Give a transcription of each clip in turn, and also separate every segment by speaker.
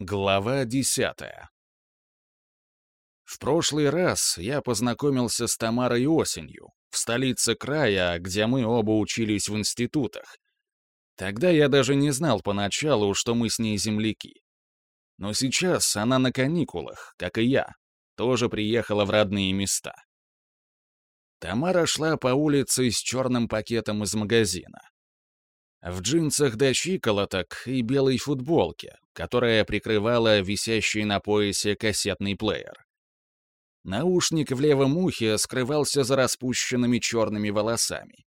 Speaker 1: Глава десятая В прошлый раз я познакомился с Тамарой осенью, в столице края, где мы оба учились в институтах. Тогда я даже не знал поначалу, что мы с ней земляки. Но сейчас она на каникулах, как и я, тоже приехала в родные места. Тамара шла по улице с черным пакетом из магазина. В джинсах до щиколоток и белой футболке, которая прикрывала висящий на поясе кассетный плеер. Наушник в левом ухе скрывался за распущенными черными волосами.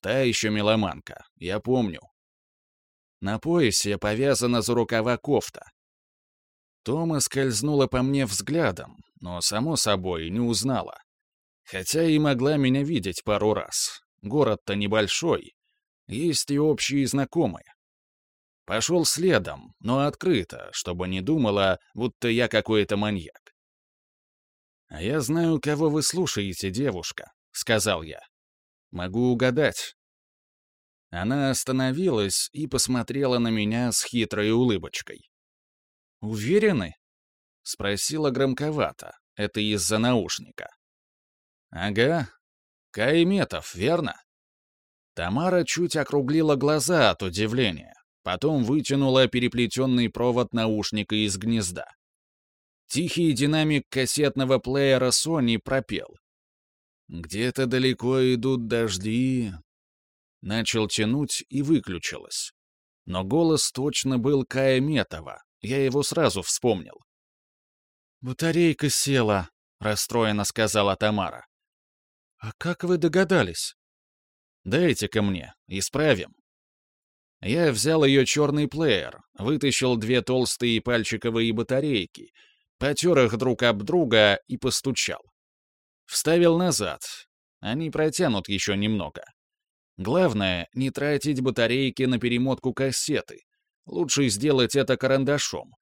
Speaker 1: Та еще меломанка, я помню. На поясе повязана за рукава кофта. Тома скользнула по мне взглядом, но, само собой, не узнала. Хотя и могла меня видеть пару раз. Город-то небольшой, есть и общие знакомые. Пошел следом, но открыто, чтобы не думала, будто я какой-то маньяк. «А я знаю, кого вы слушаете, девушка», — сказал я. «Могу угадать». Она остановилась и посмотрела на меня с хитрой улыбочкой. «Уверены?» — спросила громковато. Это из-за наушника. «Ага. Кайметов, верно?» Тамара чуть округлила глаза от удивления, потом вытянула переплетенный провод наушника из гнезда. Тихий динамик кассетного плеера Sony пропел. «Где-то далеко идут дожди...» Начал тянуть и выключилось. Но голос точно был Кая Метова, я его сразу вспомнил. «Батарейка села», — расстроенно сказала Тамара. «А как вы догадались?» Дайте-ка мне, исправим». Я взял ее черный плеер, вытащил две толстые пальчиковые батарейки, потер их друг об друга и постучал. Вставил назад. Они протянут еще немного. Главное, не тратить батарейки на перемотку кассеты. Лучше сделать это карандашом.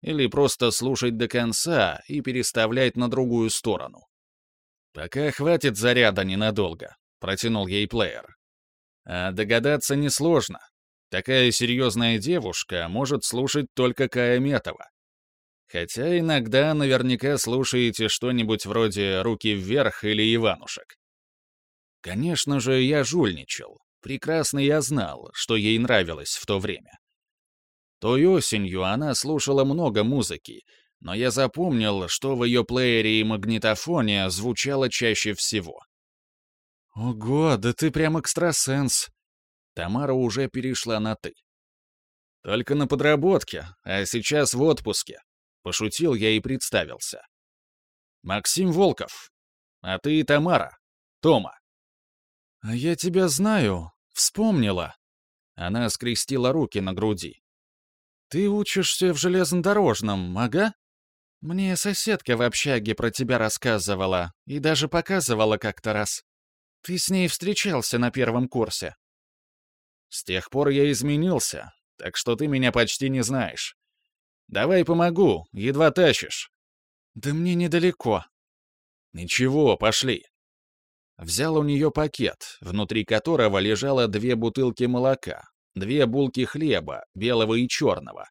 Speaker 1: Или просто слушать до конца и переставлять на другую сторону. Пока хватит заряда ненадолго протянул ей плеер. А догадаться несложно. Такая серьезная девушка может слушать только Кая Метова. Хотя иногда наверняка слушаете что-нибудь вроде «Руки вверх» или «Иванушек». Конечно же, я жульничал. Прекрасно я знал, что ей нравилось в то время. Той осенью она слушала много музыки, но я запомнил, что в ее плеере и магнитофоне звучало чаще всего. «Ого, да ты прям экстрасенс!» Тамара уже перешла на «ты». «Только на подработке, а сейчас в отпуске», — пошутил я и представился. «Максим Волков. А ты Тамара. Тома». «А я тебя знаю. Вспомнила». Она скрестила руки на груди. «Ты учишься в железнодорожном, ага?» Мне соседка в общаге про тебя рассказывала и даже показывала как-то раз. Ты с ней встречался на первом курсе. С тех пор я изменился, так что ты меня почти не знаешь. Давай помогу, едва тащишь. Да мне недалеко. Ничего, пошли. Взял у нее пакет, внутри которого лежало две бутылки молока, две булки хлеба, белого и черного,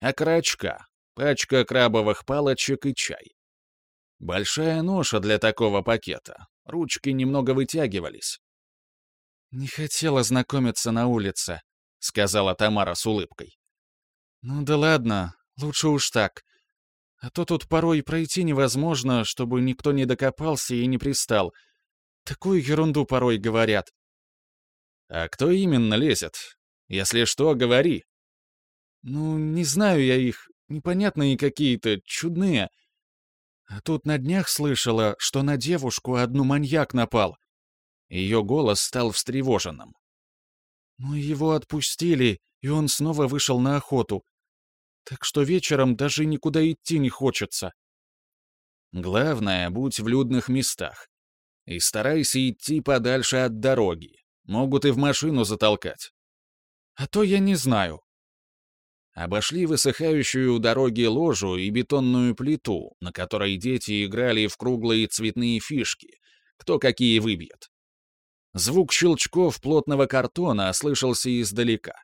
Speaker 1: окорочка, пачка крабовых палочек и чай. Большая ноша для такого пакета, Ручки немного вытягивались. «Не хотела знакомиться на улице», — сказала Тамара с улыбкой. «Ну да ладно, лучше уж так. А то тут порой пройти невозможно, чтобы никто не докопался и не пристал. Такую ерунду порой говорят». «А кто именно лезет? Если что, говори». «Ну, не знаю я их. Непонятные какие-то, чудные. Тут на днях слышала, что на девушку одну маньяк напал. Ее голос стал встревоженным. Ну, его отпустили, и он снова вышел на охоту. Так что вечером даже никуда идти не хочется. Главное, будь в людных местах. И старайся идти подальше от дороги. Могут и в машину затолкать. А то я не знаю. Обошли высыхающую у дороги ложу и бетонную плиту, на которой дети играли в круглые цветные фишки, кто какие выбьет. Звук щелчков плотного картона слышался издалека.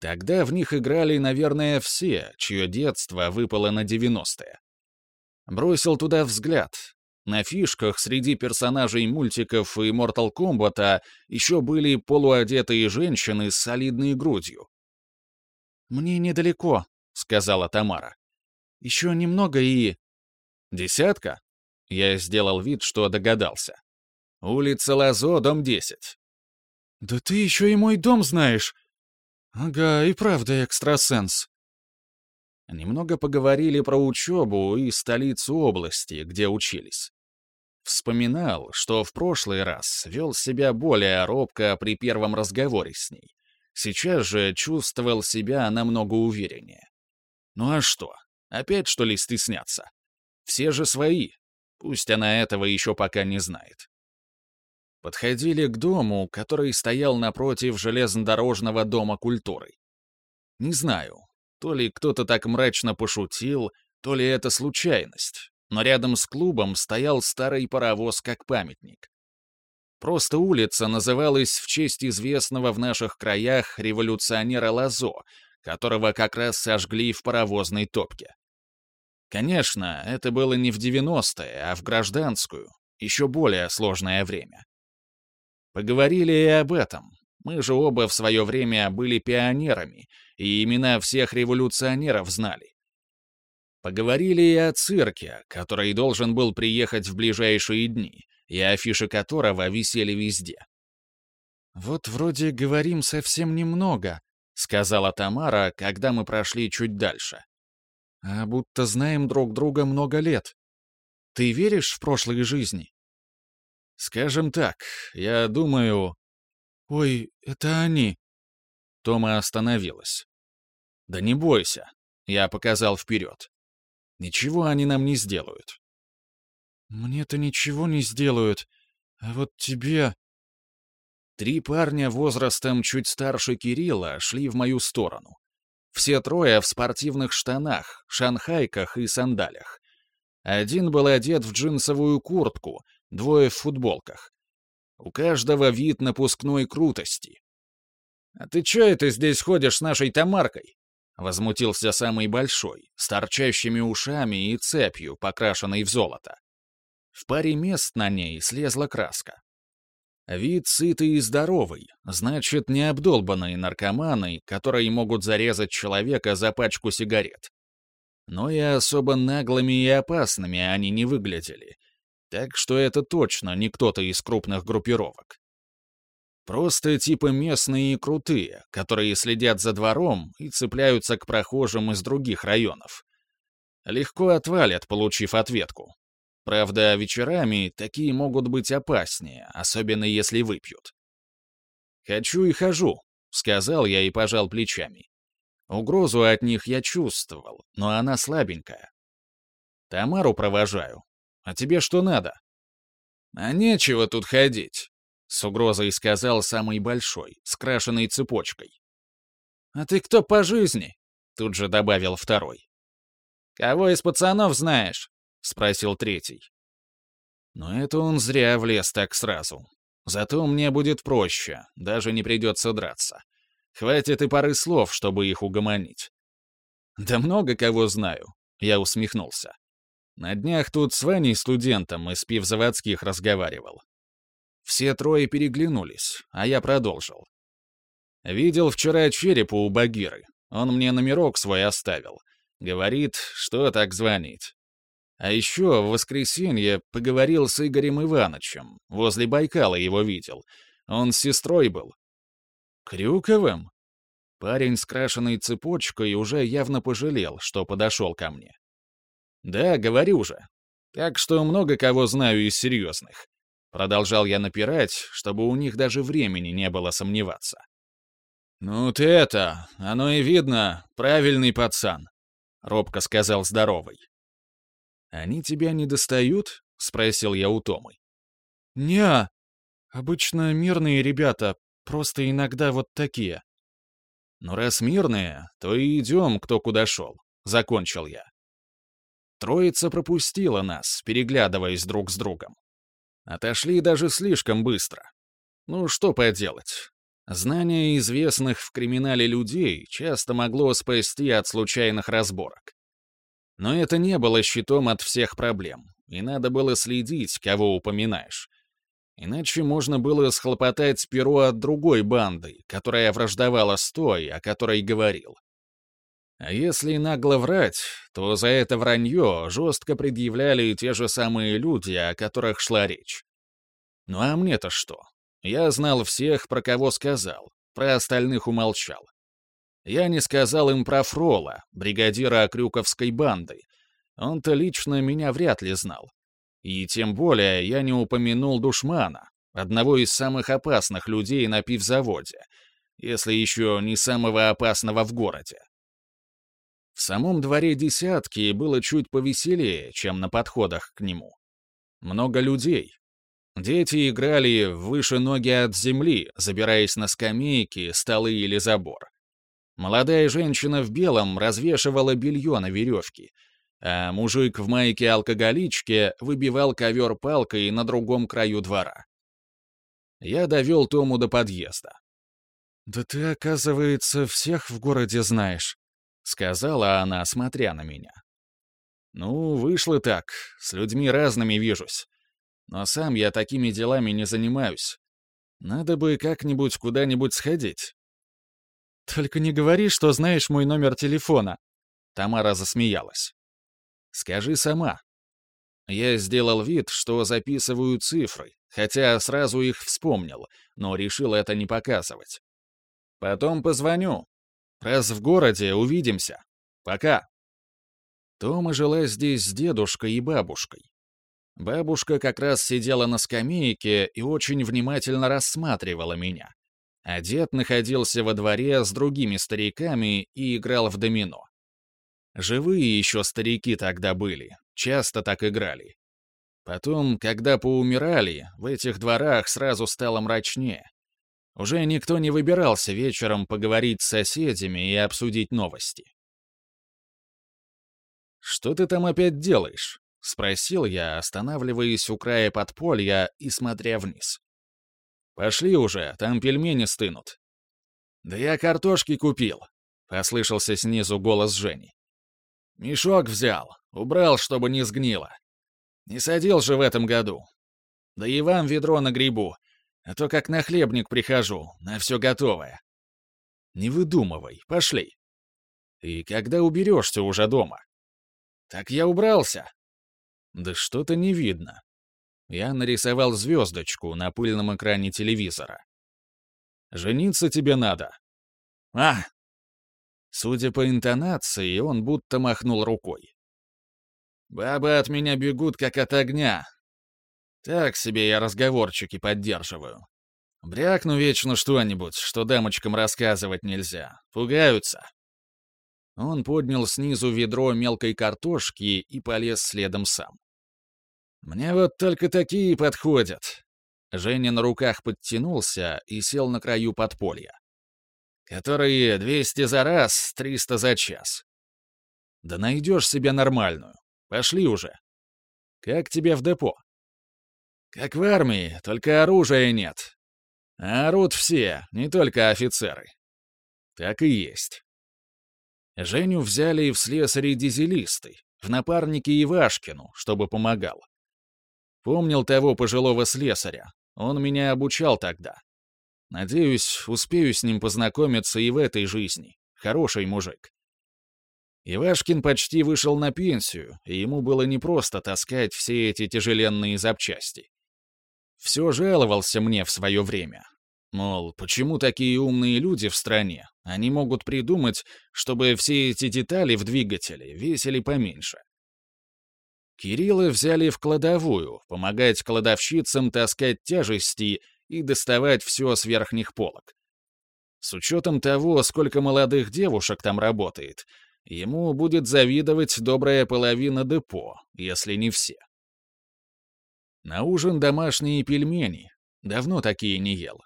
Speaker 1: Тогда в них играли, наверное, все, чье детство выпало на 90-е. Бросил туда взгляд. На фишках среди персонажей мультиков и Mortal Kombat еще были полуодетые женщины с солидной грудью. «Мне недалеко», — сказала Тамара. «Еще немного и...» «Десятка?» Я сделал вид, что догадался. «Улица Лазо, дом 10». «Да ты еще и мой дом знаешь!» «Ага, и правда экстрасенс». Немного поговорили про учебу и столицу области, где учились. Вспоминал, что в прошлый раз вел себя более робко при первом разговоре с ней. Сейчас же чувствовал себя намного увереннее. Ну а что, опять что ли стесняться? Все же свои, пусть она этого еще пока не знает. Подходили к дому, который стоял напротив железнодорожного дома культуры. Не знаю, то ли кто-то так мрачно пошутил, то ли это случайность, но рядом с клубом стоял старый паровоз как памятник. Просто улица называлась в честь известного в наших краях революционера Лазо, которого как раз сожгли в паровозной топке. Конечно, это было не в 90-е, а в гражданскую, еще более сложное время. Поговорили и об этом. Мы же оба в свое время были пионерами, и имена всех революционеров знали. Поговорили и о цирке, который должен был приехать в ближайшие дни, и афиши которого висели везде. «Вот вроде говорим совсем немного», — сказала Тамара, когда мы прошли чуть дальше. «А будто знаем друг друга много лет. Ты веришь в прошлые жизни?» «Скажем так, я думаю...» «Ой, это они!» Тома остановилась. «Да не бойся», — я показал вперед. «Ничего они нам не сделают». «Мне-то ничего не сделают, а вот тебе...» Три парня возрастом чуть старше Кирилла шли в мою сторону. Все трое в спортивных штанах, шанхайках и сандалях. Один был одет в джинсовую куртку, двое в футболках. У каждого вид напускной крутости. «А ты чё это здесь ходишь с нашей Тамаркой?» Возмутился самый большой, с торчащими ушами и цепью, покрашенной в золото. В паре мест на ней слезла краска. Вид сытый и здоровый, значит, не обдолбанные наркоманы, которые могут зарезать человека за пачку сигарет. Но и особо наглыми и опасными они не выглядели, так что это точно не кто-то из крупных группировок. Просто типа местные и крутые, которые следят за двором и цепляются к прохожим из других районов. Легко отвалят, получив ответку. Правда, вечерами такие могут быть опаснее, особенно если выпьют. «Хочу и хожу», — сказал я и пожал плечами. Угрозу от них я чувствовал, но она слабенькая. Тамару провожаю, а тебе что надо?» «А нечего тут ходить», — с угрозой сказал самый большой, с крашенной цепочкой. «А ты кто по жизни?» — тут же добавил второй. «Кого из пацанов знаешь?» — спросил третий. Но это он зря влез так сразу. Зато мне будет проще, даже не придется драться. Хватит и пары слов, чтобы их угомонить. «Да много кого знаю», — я усмехнулся. На днях тут с Ваней студентом из пивзаводских разговаривал. Все трое переглянулись, а я продолжил. Видел вчера черепа у Багиры. Он мне номерок свой оставил. Говорит, что так звонит. А еще в воскресенье поговорил с Игорем Ивановичем. Возле Байкала его видел. Он с сестрой был. Крюковым? Парень с крашеной цепочкой уже явно пожалел, что подошел ко мне. «Да, говорю же. Так что много кого знаю из серьезных». Продолжал я напирать, чтобы у них даже времени не было сомневаться. «Ну ты это, оно и видно, правильный пацан», — робко сказал здоровый. «Они тебя не достают?» — спросил я у Томы. «Не, обычно мирные ребята, просто иногда вот такие». «Ну раз мирные, то и идем, кто куда шел», — закончил я. Троица пропустила нас, переглядываясь друг с другом. Отошли даже слишком быстро. Ну, что поделать. Знание известных в криминале людей часто могло спасти от случайных разборок. Но это не было щитом от всех проблем, и надо было следить, кого упоминаешь. Иначе можно было схлопотать перо от другой банды, которая враждовала с той, о которой говорил. А если нагло врать, то за это вранье жестко предъявляли те же самые люди, о которых шла речь. Ну а мне-то что? Я знал всех, про кого сказал, про остальных умолчал. Я не сказал им про Фрола, бригадира Крюковской банды. Он-то лично меня вряд ли знал. И тем более я не упомянул душмана, одного из самых опасных людей на пивзаводе, если еще не самого опасного в городе. В самом дворе десятки было чуть повеселее, чем на подходах к нему. Много людей. Дети играли выше ноги от земли, забираясь на скамейки, столы или забор. Молодая женщина в белом развешивала белье на веревке, а мужик в майке-алкоголичке выбивал ковер палкой на другом краю двора. Я довел Тому до подъезда. «Да ты, оказывается, всех в городе знаешь», — сказала она, смотря на меня. «Ну, вышло так, с людьми разными вижусь. Но сам я такими делами не занимаюсь. Надо бы как-нибудь куда-нибудь сходить. «Только не говори, что знаешь мой номер телефона». Тамара засмеялась. «Скажи сама». Я сделал вид, что записываю цифры, хотя сразу их вспомнил, но решил это не показывать. «Потом позвоню. Раз в городе увидимся. Пока». Тома жила здесь с дедушкой и бабушкой. Бабушка как раз сидела на скамейке и очень внимательно рассматривала меня а дед находился во дворе с другими стариками и играл в домино. Живые еще старики тогда были, часто так играли. Потом, когда поумирали, в этих дворах сразу стало мрачнее. Уже никто не выбирался вечером поговорить с соседями и обсудить новости. «Что ты там опять делаешь?» — спросил я, останавливаясь у края подполья и смотря вниз. «Пошли уже, там пельмени стынут». «Да я картошки купил», — послышался снизу голос Жени. «Мешок взял, убрал, чтобы не сгнило. Не садил же в этом году. Да и вам ведро на грибу, а то как на хлебник прихожу, на все готовое». «Не выдумывай, пошли». «И когда уберешься уже дома?» «Так я убрался». «Да что-то не видно. Я нарисовал звездочку на пыльном экране телевизора. «Жениться тебе надо». «А!» Судя по интонации, он будто махнул рукой. «Бабы от меня бегут, как от огня. Так себе я разговорчики поддерживаю. Брякну вечно что-нибудь, что дамочкам рассказывать нельзя. Пугаются». Он поднял снизу ведро мелкой картошки и полез следом сам. «Мне вот только такие подходят». Женя на руках подтянулся и сел на краю подполья. «Которые 200 за раз, 300 за час». «Да найдешь себе нормальную. Пошли уже». «Как тебе в депо?» «Как в армии, только оружия нет. А орут все, не только офицеры». «Так и есть». Женю взяли в слесари-дизелисты, в напарнике Ивашкину, чтобы помогал. Помнил того пожилого слесаря. Он меня обучал тогда. Надеюсь, успею с ним познакомиться и в этой жизни. Хороший мужик. Ивашкин почти вышел на пенсию, и ему было непросто таскать все эти тяжеленные запчасти. Все жаловался мне в свое время. Мол, почему такие умные люди в стране? Они могут придумать, чтобы все эти детали в двигателе весили поменьше. Кирилла взяли в кладовую, помогать кладовщицам таскать тяжести и доставать все с верхних полок. С учетом того, сколько молодых девушек там работает, ему будет завидовать добрая половина депо, если не все. На ужин домашние пельмени. Давно такие не ел.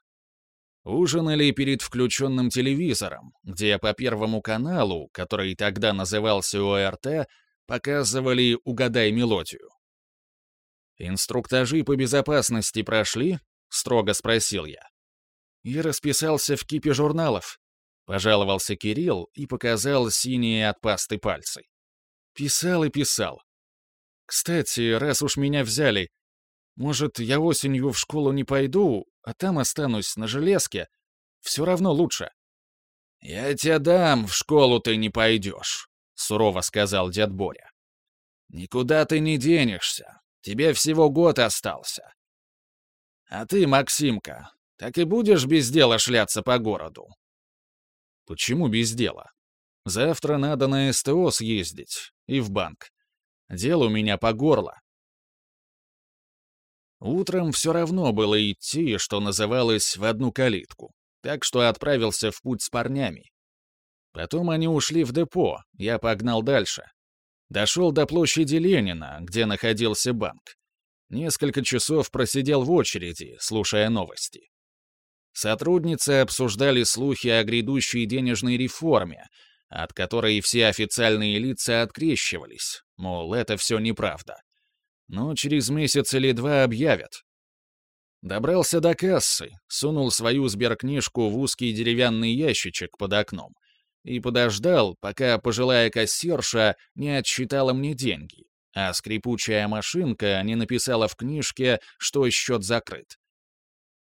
Speaker 1: Ужинали перед включенным телевизором, где по Первому каналу, который тогда назывался ОРТ, Показывали «Угадай мелодию». «Инструктажи по безопасности прошли?» — строго спросил я. И расписался в кипе журналов. Пожаловался Кирилл и показал синие от пасты пальцы. Писал и писал. Кстати, раз уж меня взяли, может, я осенью в школу не пойду, а там останусь на железке? Все равно лучше. «Я тебе дам, в школу ты не пойдешь», — сурово сказал дед Боря. «Никуда ты не денешься. Тебе всего год остался. А ты, Максимка, так и будешь без дела шляться по городу?» «Почему без дела? Завтра надо на СТО съездить и в банк. Дело у меня по горло. Утром все равно было идти, что называлось, в одну калитку, так что отправился в путь с парнями. Потом они ушли в депо, я погнал дальше. Дошел до площади Ленина, где находился банк. Несколько часов просидел в очереди, слушая новости. Сотрудницы обсуждали слухи о грядущей денежной реформе, от которой все официальные лица открещивались, мол, это все неправда но через месяц или два объявят. Добрался до кассы, сунул свою сберкнижку в узкий деревянный ящичек под окном и подождал, пока пожилая кассирша не отсчитала мне деньги, а скрипучая машинка не написала в книжке, что счет закрыт.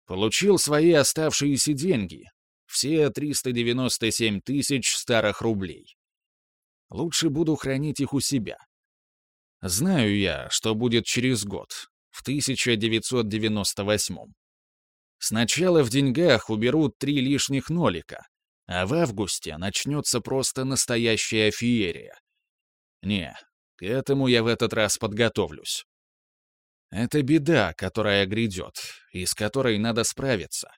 Speaker 1: Получил свои оставшиеся деньги, все 397 тысяч старых рублей. Лучше буду хранить их у себя. Знаю я, что будет через год, в 1998 Сначала в деньгах уберут три лишних нолика, а в августе начнется просто настоящая феерия. Не, к этому я в этот раз подготовлюсь. Это беда, которая грядет, и с которой надо справиться.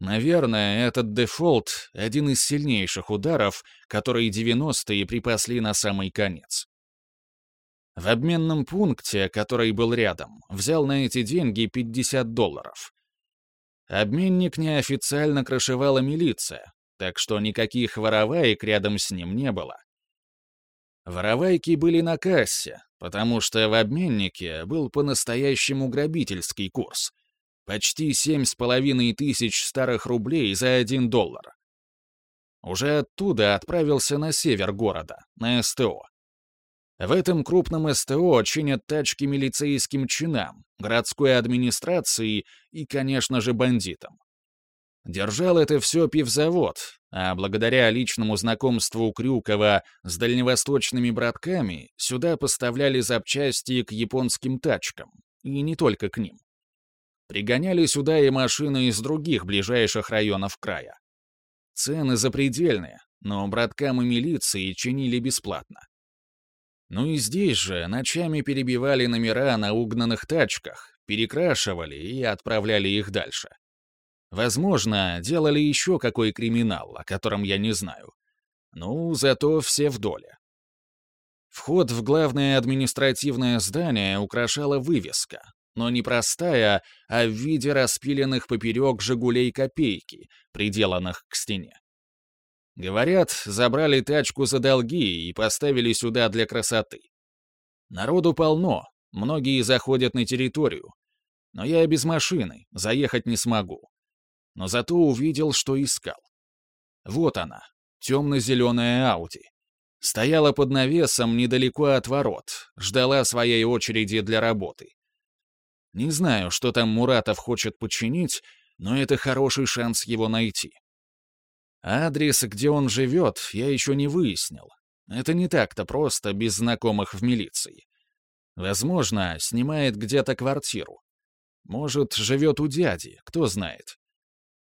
Speaker 1: Наверное, этот дефолт — один из сильнейших ударов, которые 90-е припасли на самый конец. В обменном пункте, который был рядом, взял на эти деньги 50 долларов. Обменник неофициально крышевала милиция, так что никаких вороваек рядом с ним не было. Воровайки были на кассе, потому что в обменнике был по-настоящему грабительский курс. Почти семь с половиной тысяч старых рублей за один доллар. Уже оттуда отправился на север города, на СТО. В этом крупном СТО чинят тачки милицейским чинам, городской администрации и, конечно же, бандитам. Держал это все пивзавод, а благодаря личному знакомству Крюкова с дальневосточными братками сюда поставляли запчасти к японским тачкам, и не только к ним. Пригоняли сюда и машины из других ближайших районов края. Цены запредельные, но браткам и милиции чинили бесплатно. Ну и здесь же ночами перебивали номера на угнанных тачках, перекрашивали и отправляли их дальше. Возможно, делали еще какой криминал, о котором я не знаю. Ну, зато все в доле. Вход в главное административное здание украшала вывеска, но не простая, а в виде распиленных поперек «Жигулей» копейки, приделанных к стене. Говорят, забрали тачку за долги и поставили сюда для красоты. Народу полно, многие заходят на территорию. Но я без машины, заехать не смогу. Но зато увидел, что искал. Вот она, темно-зеленая Ауди. Стояла под навесом недалеко от ворот, ждала своей очереди для работы. Не знаю, что там Муратов хочет починить, но это хороший шанс его найти. Адрес, где он живет, я еще не выяснил. Это не так-то просто без знакомых в милиции. Возможно, снимает где-то квартиру. Может, живет у дяди, кто знает.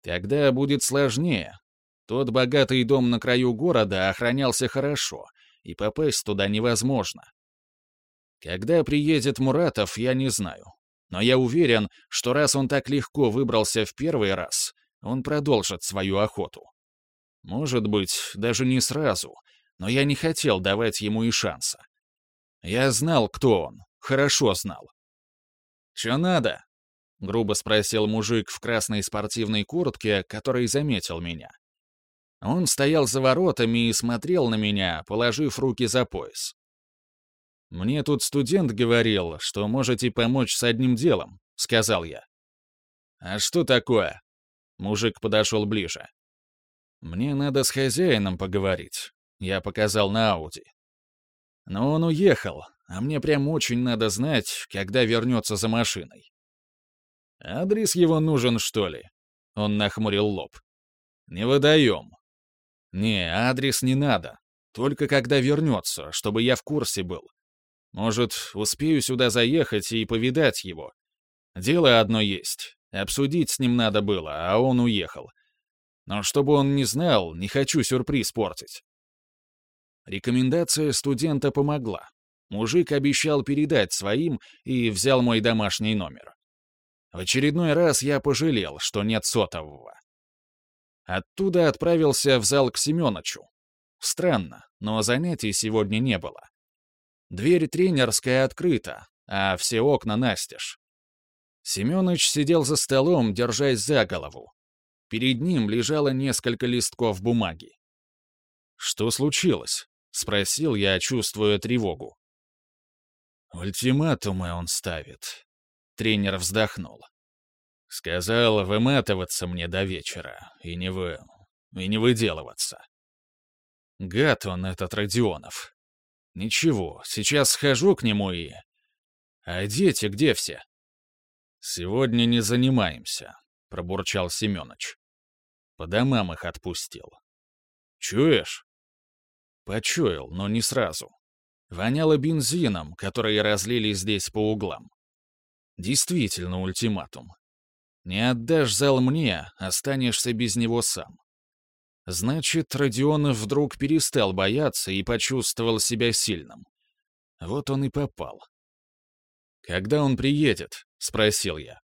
Speaker 1: Тогда будет сложнее. Тот богатый дом на краю города охранялся хорошо, и попасть туда невозможно. Когда приедет Муратов, я не знаю. Но я уверен, что раз он так легко выбрался в первый раз, он продолжит свою охоту. Может быть, даже не сразу, но я не хотел давать ему и шанса. Я знал, кто он, хорошо знал. «Чё надо?» — грубо спросил мужик в красной спортивной куртке, который заметил меня. Он стоял за воротами и смотрел на меня, положив руки за пояс. «Мне тут студент говорил, что можете помочь с одним делом», — сказал я. «А что такое?» Мужик подошел ближе. «Мне надо с хозяином поговорить», — я показал на Ауди. Но он уехал, а мне прям очень надо знать, когда вернется за машиной. «Адрес его нужен, что ли?» Он нахмурил лоб. «Не выдаем». «Не, адрес не надо. Только когда вернется, чтобы я в курсе был. Может, успею сюда заехать и повидать его. Дело одно есть. Обсудить с ним надо было, а он уехал. Но чтобы он не знал, не хочу сюрприз портить». Рекомендация студента помогла. Мужик обещал передать своим и взял мой домашний номер. В очередной раз я пожалел, что нет сотового. Оттуда отправился в зал к Семёнычу. Странно, но занятий сегодня не было. Дверь тренерская открыта, а все окна настежь. Семёныч сидел за столом, держась за голову. Перед ним лежало несколько листков бумаги. «Что случилось?» — спросил я, чувствуя тревогу. «Ультиматумы он ставит», — тренер вздохнул. «Сказал выматываться мне до вечера и не вы... и не выделываться. Гад он, этот Родионов. Ничего, сейчас схожу к нему и... А дети где все?» «Сегодня не занимаемся», — пробурчал Семёныч. «По домам их отпустил». «Чуешь?» Почуял, но не сразу. Воняло бензином, который разлили здесь по углам. Действительно ультиматум. Не отдашь зал мне, останешься без него сам. Значит, Родионов вдруг перестал бояться и почувствовал себя сильным. Вот он и попал. «Когда он приедет?» — спросил я.